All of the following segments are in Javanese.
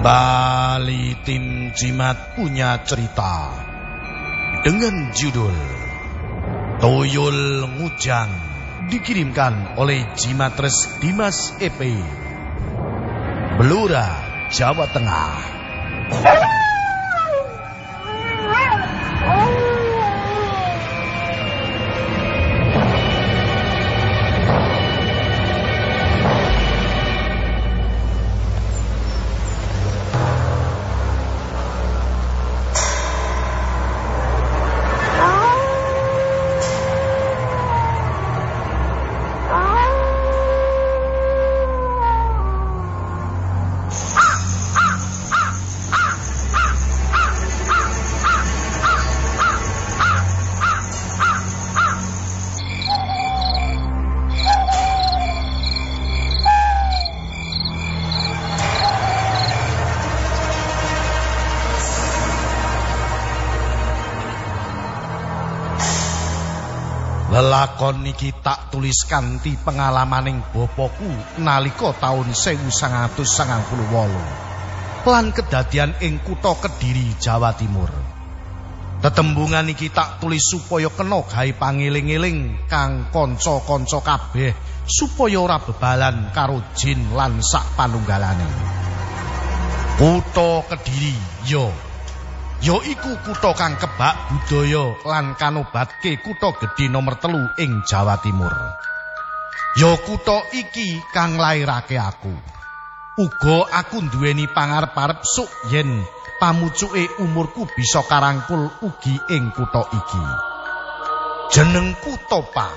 Kembali tim Jimat punya cerita dengan judul Toyol Ngujang dikirimkan oleh Jimatres Dimas EP Belura, Jawa Tengah. Lelakon niki tak tulis kanthi pengalamaning bapakku nalika taun 1998 lan kedadian ing kutha Kediri, Jawa Timur. Tetembungan iki tak tulis supaya kena gawe pangeling-eling kang kanca-kanca kabeh supaya ora bebalan karo jin lan sak panunggalane. Kutha Kediri, yo ya iku kutha kang kebak budaya lan kanobatke kutha gedhe nomor telu ing Jawa Timur. Ya kutha iki kang lairake aku. Uga aku duweni pangarep-arep suk yen pamucuke umurku bisa karangkul ugi ing kutha iki. Jenengku Topa.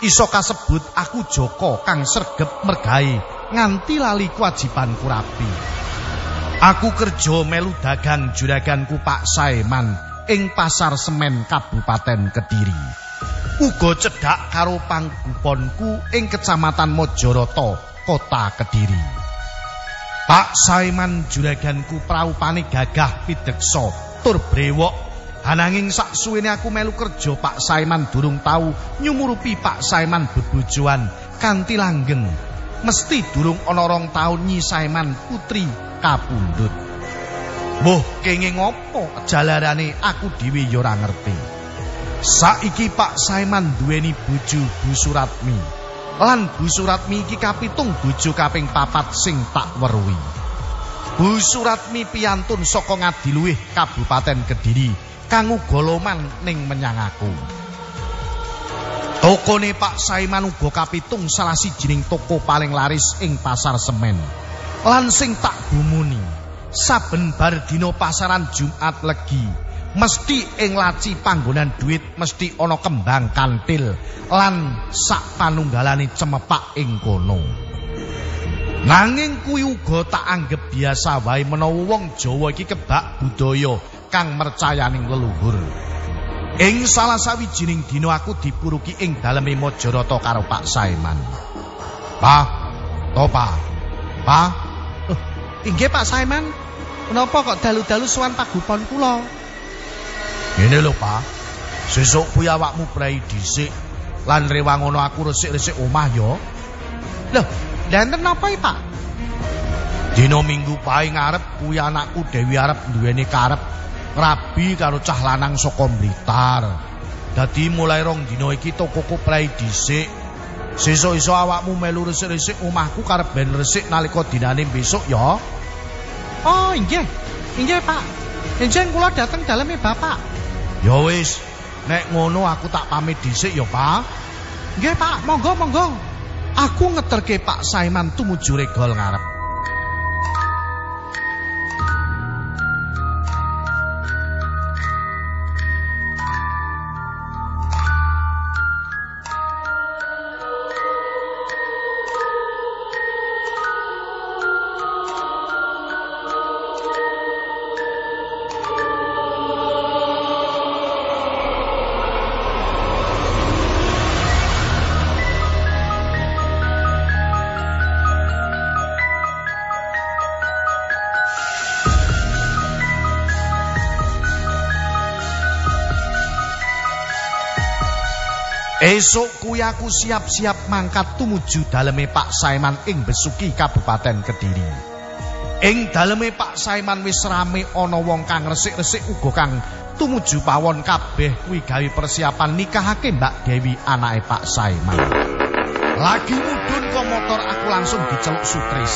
Iso kasebut aku Joko kang sregep mergawe nganti lali kewajibanku rapi. Aku kerja melu dagang juraganku Pak Saiman ing Pasar Semen Kabupaten Kediri. Uga cedhak karo pangguponku ing Kecamatan Mojoroto, Kota Kediri. Pak Saiman juraganku praupane gagah pideksa tur brewok. Ananging saksuwene aku melu kerja Pak Saiman durung tau nyumurupi Pak Saiman bebojoan kanthi langgeng. Mesti durung ana rong taun Nyi Saiman putri kapundhut. Mbah kenging ngopo jalarane aku dhewe ya ora ngerti. Saiki Pak Saiman duweni bojo Bu Suratmi. Lan Bu Suratmi iki kapitung bojo kaping papat sing tak weruhi. Bu Suratmi piyantun saka Ngadiluwih Kabupaten Kediri kang uga loman ning menyang aku. Tokone Pak Saiman uga kapitung salah sijining toko paling laris ing Pasar Semen. lan sing tak bumuni saben bar dina pasaran Jumat legi mesti ing laci panggonan duit mesti ana kembang kantil lan sak panunggalane cemepak ing kono nanging kuwi uga tak anggap biasa wae menawa wong Jawa iki kebak budaya kang mercayaning leluhur ing salah sawijining dina aku dipuruki ing daleme Majarata karo Pak Saiman Pak Topa Pak Inggih Pak Saiman, menapa kok dalu-dalu sowan pagupon kula? Ngene lho, Pak. Sesuk kuwi awakmu prei dhisik lan rewangono aku resik-resik omah ya. Lho, danten napa iki, Pak? Dina Minggu pae ngarep kuwi anakku Dewi arep duweni karep rabi karo cah lanang saka Blitar. Dadi mulai rong dina iki tokoku prei dhisik. Sesuk iso awakmu melu resik-resik omahku karep ben resik nalika dinane besok ya. Oh, inggih. Inggih, Pak. Enjing kula dateng daleme Bapak. Ya wis, nek ngono aku tak pamit dhisik ya, Pak. Nggih, Pak. Monggo, monggo. Aku ngeterke Pak Saiman tumuju regol ngarep. Esuk kuwi aku siap-siap mangkat tumuju daleme Pak Saiman ing Besuki Kabupaten Kediri. Ing daleme Pak Saiman wis rame ana wong kang resik-resik uga kang tumuju pawon kabeh kuwi gawe persiapan nikahake Mbak Dewi anake Pak Saiman. Lagi mudhun kok motor aku langsung diceluk Sutris.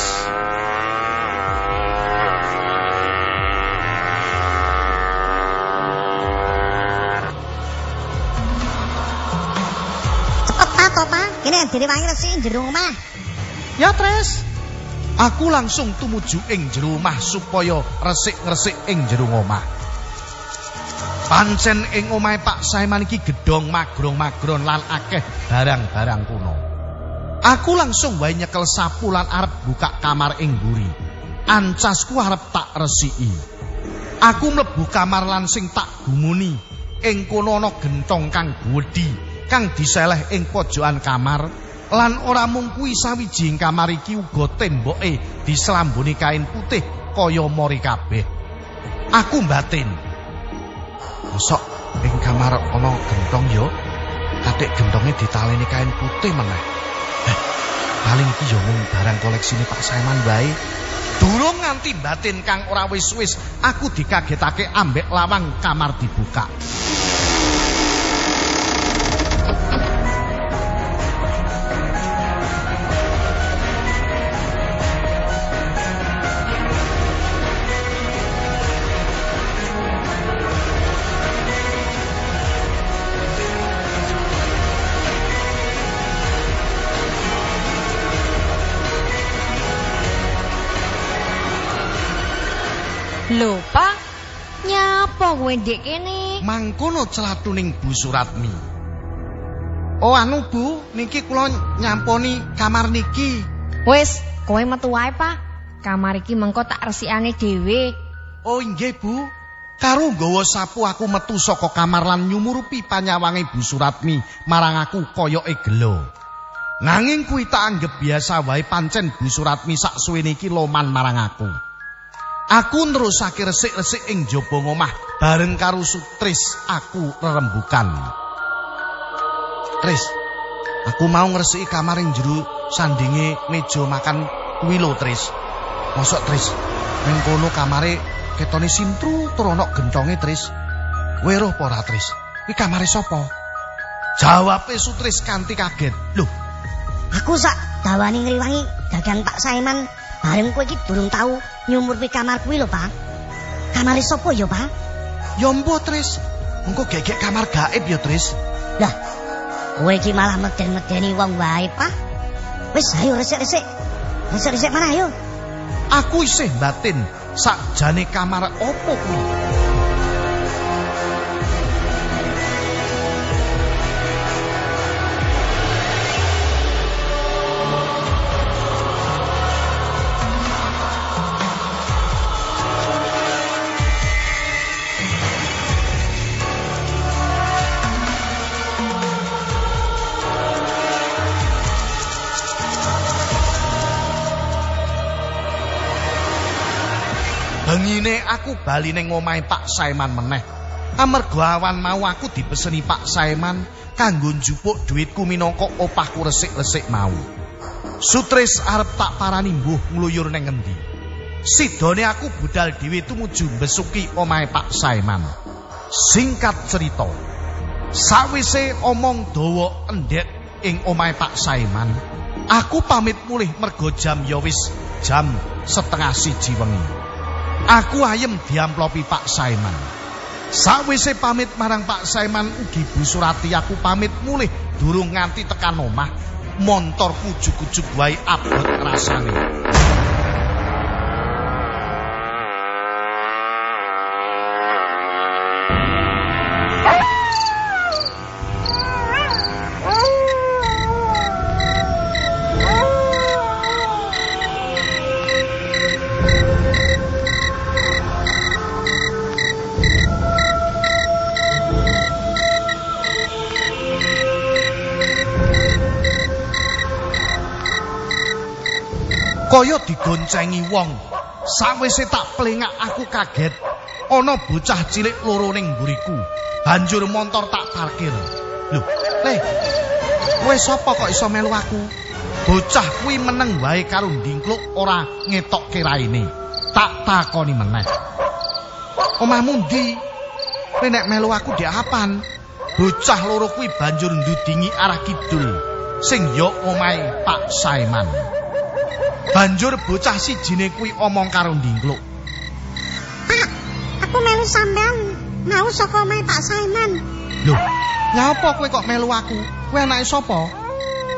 To, Pak? Kene direwangi resik jero omah. Ya, Tris. Aku langsung tumuju ing jero omah supaya resik-resik ing jero omah. Pancen ing omahe Pak Saiman iki gedhong magrong-magron lan akeh barang-barang kuno. Aku langsung wae nyekel sapu lan arep buka kamar ing mburi. Ancasku arep tak resiki. Aku mlebu kamar lan sing tak gumuni ing kono ana gentong kang gedhi kang diseleh ing pojokan kamar lan ora mung kuwi sawijing kamar iki uga temboke dislambuni kain putih kaya mori kabeh. Aku batin. Mosok ing kamar ana gentong yo. Katik gentonge ditaleni kain putih meneh. Eh, paling iki yo mung barang koleksine Pak Saiman wae. Durung nganti batin kang ora wis-wis, aku dikagetake ambek lawang kamar dibuka. Pak. Nyapa kowe ndek kene? Mangkono celatuning Bu Suratmi. Oh anu Bu, niki kula nyamponi kamar niki. Wis, kowe metu wae, Pak. Kamar iki mengko tak resikane dhewe. Oh inggih Bu. Karo nggawa sapu aku metu saka kamar lan nyumurupi panyawange Bu Suratmi marang aku koyoke gelo. Nanging kuwi tak anggap biasa wae pancen Bu Suratmi sak suwene iki loman marang aku. Aku nerusake resik-resik ing jaba ngomah bareng karo Sutris aku rerembukan. Tris, aku mau ngresiki kamar ing jero sandinge meja makan kuwi lho Tris. Mosok Tris, ning kono kamare ketone sintru tur ana gentonge Tris. Weruh apa ora Tris? Iki kamare sapa? Jawabe Sutris kanthi kaget. Loh, Aku sak dawane ngriwangi dagang Pak Saiman bareng kowe iki durung tau nyumur pi kamar kuwi lho, Pak. Kamare sapa ya, Pak? ya mbuh Tris. Engko gegek kamar gaib ya Tris. Lah, kowe iki malah meden-medeni wong wae, Pak. Wis ayo resik-resik. Resik-resik mana ayo? Aku isih batin sakjane kamar opo kuwi. Aku bali ning omahe Pak Saiman meneh. Amarga awan mau aku dipeseni Pak Saiman kanggo njupuk dhuwitku minangka opahku resik-resik mau. Sutris arep tak parani mbuh ngluyur ning ngendi. Sidone aku budal dhewe tumuju besuki omahe Pak Saiman. Singkat cerita, sawise omong dawa endek ing omahe Pak Saiman, aku pamit mulih mergo jam ya wis jam setengah siji wengi. Aku ayem diamplopi Pak Saiman. Sawise pamit marang Pak Saiman ugi Bu Surati aku pamit mulih durung nganti tekan omah. Montorku ujug-ujug wae abot rasane. Kaya digoncengi wong. Sawise tak plengak aku kaget. Ana bocah cilik loro ning mburiku. Banjur montor tak parkir. Lho, Le. Kowe sapa kok iso melu aku? Bocah kuwi meneng wae karo ndingkluk ora ngetokke raine. Tak takoni meneh. Omahmu ndi? Kowe nek melu aku apan? Bocah loro kuwi banjur ndudingi arah kidul sing ya omahe Pak Saiman. Banjur bocah sijine kuwi omong karo Ndingkluk. Pak, aku melu sampean mau saka omahe Pak Saiman. Lho, ngapa kowe kok melu aku? Kowe anake sapa?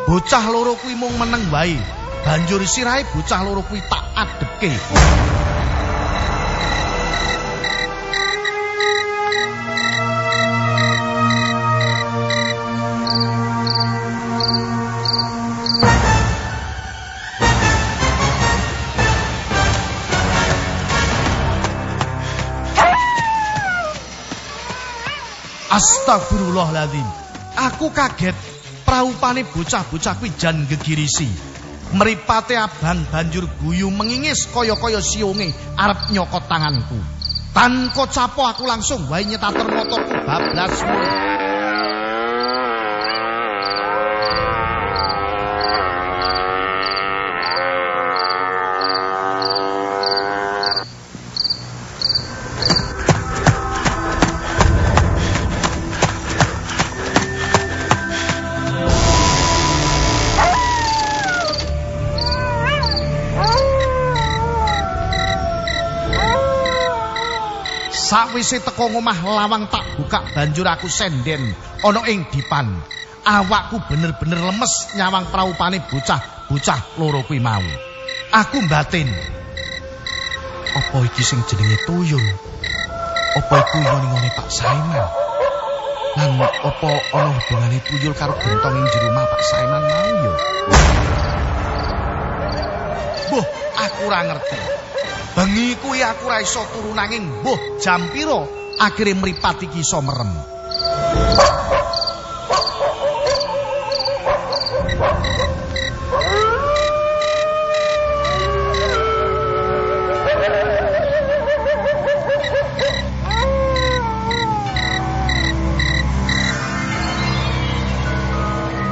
Bocah loro kuwi mung meneng wae. Banjur sirahe bocah loro kuwi tak adepke. Astagfirullahaladzim. Aku kaget praupane bocah-bocah kuwi jan gegirisi. Mripate abang banjur guyu mengingis kaya-kaya siunge arep nyokot tanganku. Tanpa capo aku langsung wae nyetater motorku bablas mulu. Sakwise teko ngomah lawang tak buka banjur aku senden ana ing dipan. Awakku bener-bener lemes nyawang praupane bocah-bocah loro kuwi mau. Aku batin. Apa iki sing jenenge tuyul? Apa iku ngene Pak Saiman? Lan apa ana hubungane tuyul karo gentong ing jero omah Pak Saiman mau ya? Boh, aku ora ngerti. Bengi kuwi aku ora iso turu nanging mbuh jam pira akhire mripat iki iso merem.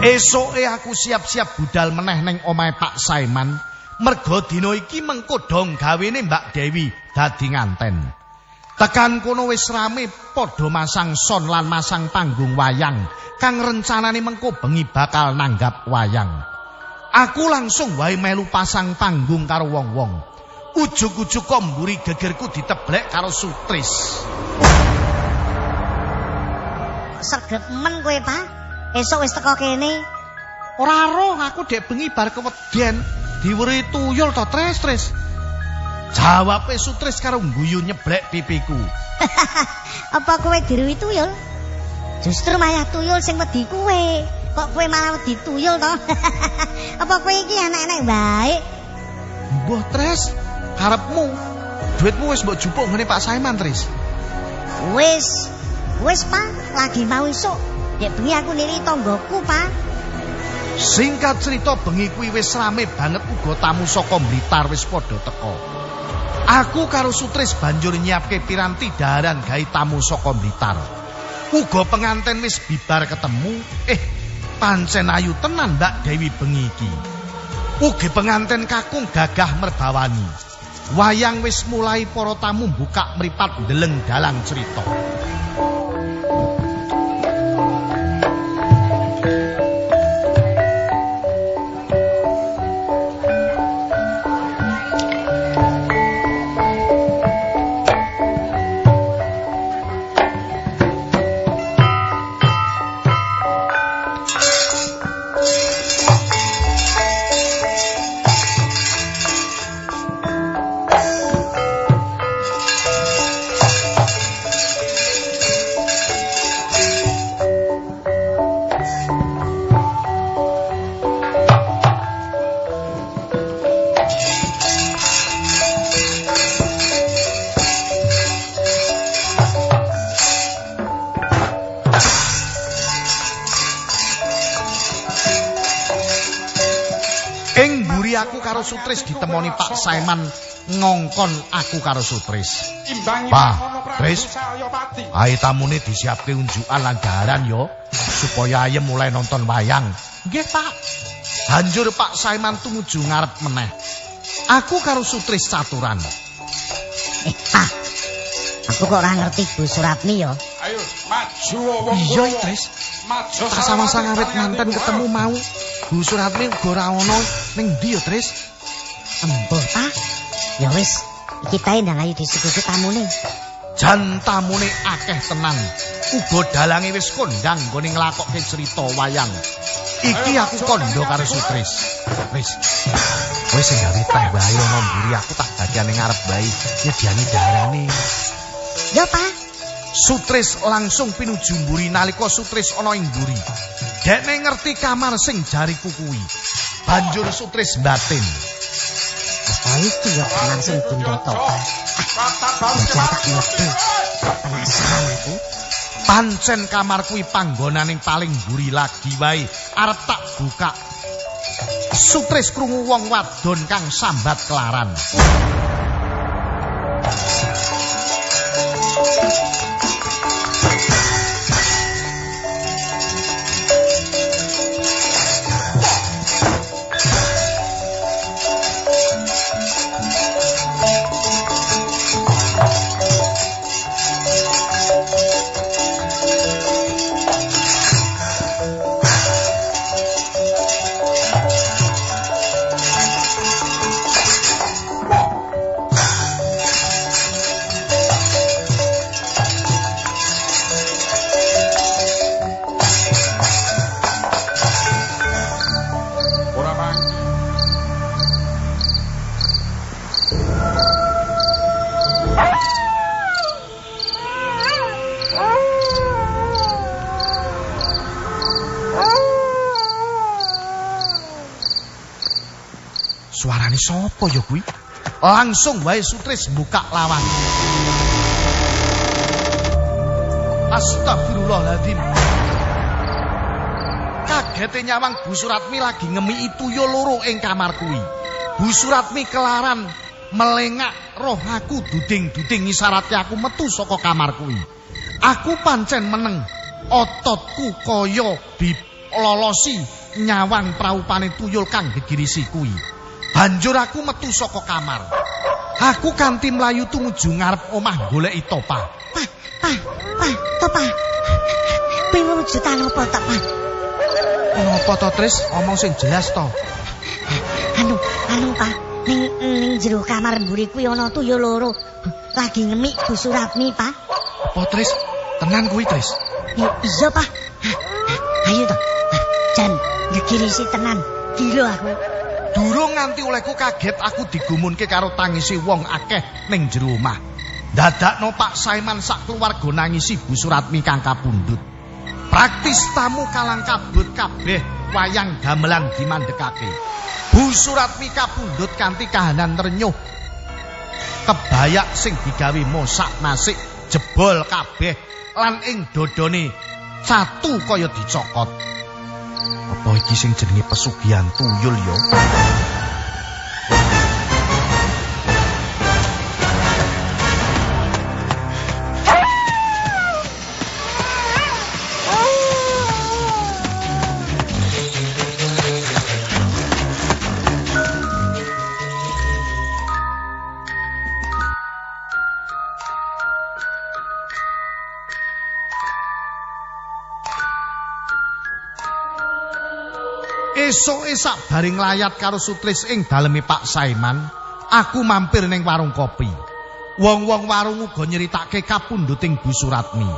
Esoke aku siap-siap budal meneh ning omahe Pak Saiman. Merga dina iki mengko dong gawene Mbak Dewi dadi nganten. Tekan kono wis rame padha masang son lan masang panggung wayang kang rencanane mengko bengi bakal nanggap wayang. Aku langsung wae melu pasang panggung karo wong-wong. Ujug-ujug kok mburi gegerku diteblek karo sutris. Sregep men kowe, Pak. Esuk wis teko kene. Ora aku dek bengi bar keweden diweri tuyul to tres-tres. Jawabe sutris karo guyu nyeblek pipiku. Apa kowe diruwi tuyul? Justru malah tuyul sing wedi kowe. Kok kowe malah wedi tuyul to? Apa kowe iki anak-anak baik? Mbah Tres, karepmu. Duitmu wis mbok jupuk ngene Pak Saiman, Tris. Wis. Wis, Pak. Lagi mau isuk. Dek bengi aku nili tonggoku, Pak. Singkat cerita bengi kuwi wis rame banget uga tamu saka Blitar wis padha teka. Aku karo Sutris banjur nyiapke piranti daharan gawe tamu saka Blitar. Uga penganten wis bibar ketemu. Eh, pancen ayu tenan Mbak Dewi bengi iki. Ugi penganten kakung gagah merbawani. Wayang wis mulai para tamu buka mripat ndeleng dalang cerita. Karo Sutris ditemoni Pak Saiman ngongkon aku karo Sutris. Pak, Tris, ae tamune disiapke unjukan lan daharan yo supaya ayem mulai nonton wayang. Nggih, Pak. Banjur Pak Saiman tumuju ngarep meneh. Aku karo Sutris caturan. Eh, Pak. Aku kok ora ngerti Bu Suratmi ya. Ayo maju wong Iya, Tris. Maju Tak sama-sama awet manten ketemu mau. Bu Suratmi uga ora ono ning ndi ya, Tris? Embuh, Pak. Ya wis, iki tae ndang ayu disuguhi tamune. Jan tamune akeh tenan. Uga dalange wis kondang nggone nglakokke cerita wayang. Iki aku kondo karo Sutris. Wis. Kowe sing gawe teh wae ana mburi aku tak ning ngarep bae nyediani darane. Ya, Pak. Sutris langsung pinuju mburi nalika Sutris ana ing mburi. Dekne ngerti kamar sing jariku kuwi. Banjur Sutris batin. Ya kamar sing bunda topa? Bocah tak ngerti. Penasaran aku. Pancen kamar kuwi panggonaning paling mburi lagi wae arep tak buka. Sutris krungu wong wadon kang sambat kelaran. Sapa ya kuwi? Langsung wae Sutris buka lawang. Astagfirullahaladzim. Kagete nyawang Bu Suratmi lagi ngemi tuyul loro ing kamar kuwi. Bu Suratmi kelaran melengak roh aku duding-duding ngisarate aku metu saka kamar kuwi. Aku pancen meneng ototku kaya dilolosi nyawang praupane tuyul kang gegirisi kuwi. Banjur aku metu saka kamar. Aku kanthi mlayu tumuju ngarep omah goleki topa. Pak, Pak, Pak, topa. Piwujudan apa tok, Pak? Napa to, Tris? Omong sing jelas to. Anu, anu, Pak. Ning ning jero kamar mburi kuwi ana tuyul loro. Lagi ngemik Bu Suratmi, Pak. Apa, Tris? Tenan kuwi, Tris? I- Iya, Pak. Ayo to. Jan, ngegirisi tenan. Gila aku. Durung nganti olehku kaget aku digumunke karo tangisi wong akeh ning jero omah. Dadakno Pak Saiman sak keluarga nangisi Bu Suratmi kang kapundhut. Praktis tamu kalang kabut kabeh wayang gamelan dimandekake. Bu Suratmi kapundhut kanthi kahanan renyuh. Kebayak sing digawe mosak nasik jebol kabeh lan ing dodone satu kaya dicokot. Apa iki sing jenenge pesugihan tuyul ya? Esuk esak bareng layat karo Sutris ing daleme Pak Saiman, aku mampir ning warung kopi. Wong-wong warung uga nyeritake kapundhuting Bu Suratmi.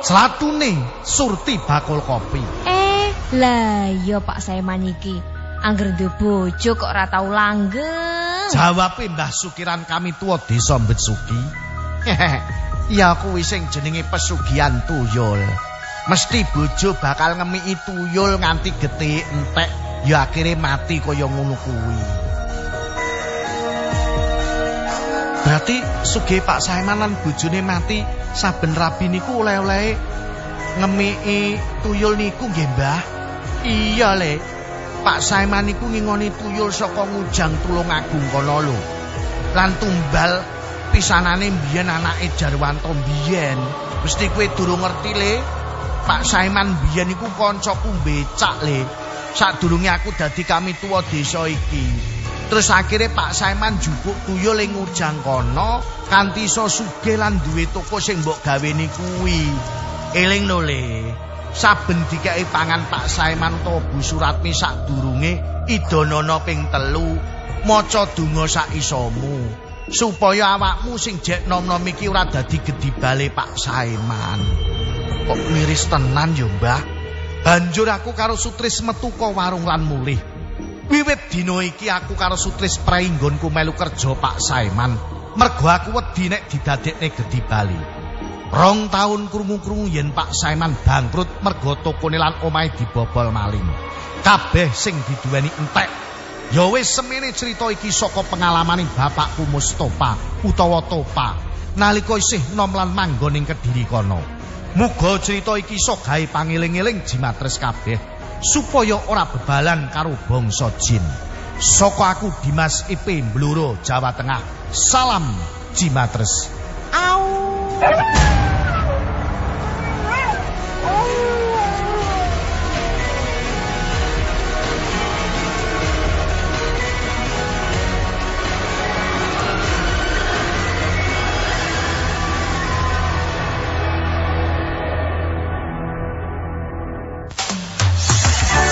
Selatune Surti bakul kopi. Eh, lah iya Pak Saiman iki. Angger duwe bojo kok ora tau langgeng. Jawabe Mbah Sukiran kami tua desa Mbetsuki. Ya kuwi sing jenenge pesugihan tuyul. Mesti bojo bakal ngemiki tuyul nganti getih entek, ya akhire mati kaya ngono kuwi. Berarti sugih Pak Saiman lan bojone mati saben rabi niku oleh-oleh ngemiki tuyul niku nggih, Mbah. Iya le, Pak Saiman niku ngingoni tuyul saka ngujang tulung agung kono lho. Lan tumbal pisanane mbiyen anake Jarwanto mbiyen. Mesti kowe durung ngerti le. Pak Saiman mbiyen iku kancaku becak le. Sadurunge aku dadi kami tuwa desa iki. Terus akhirnya Pak Saiman jupuk tuyul ing ujang kono kanthi iso sugih lan duwe toko sing mbok gaweni kuwi. Eling no le. Saben dikeki pangan Pak Saiman utawa Bu Suratmi sadurunge idonono ping telu maca donga sak isomu supaya awakmu sing jek nom-nom iki ora dadi gedibale Pak Saiman. Kok miris tenan yo, Mbah? Banjur aku karo Sutris metu ka warung lan mulih. Wiwit dina iki aku karo Sutris prainggonku melu kerja Pak Saiman. Mergo aku wedi nek didadekne gedi Bali. Rong taun krungu-krungu yen Pak Saiman bangkrut mergo tokone lan omahe dibobol maling. Kabeh sing diduweni entek. Ya wis semene cerita iki saka pengalamaning bapakku Mustofa utawa Topa nalika isih nom lan manggon ing Kediri kono. Muga cerita iki iso gawe pangeling-eling jimatres kabeh supaya ora bebalan karo bangsa jin. Saka aku Dimas IP Bluro Jawa Tengah. Salam jimatres. Au.